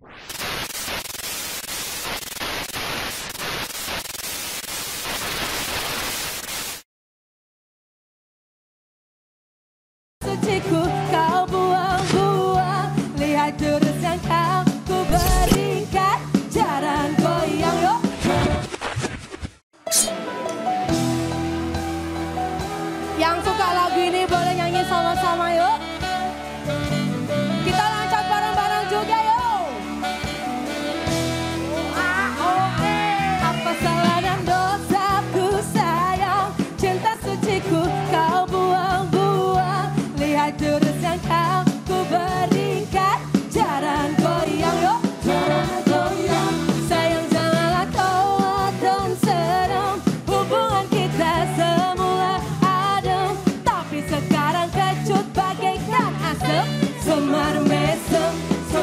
Suciku kau buang-buang. Lihat jurus yang kau ku berikan. Jarang goyang yo. Yang suka lagu ini boleh nyanyi sama-sama yuk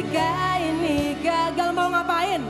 ketika ini gagal mau ngapain?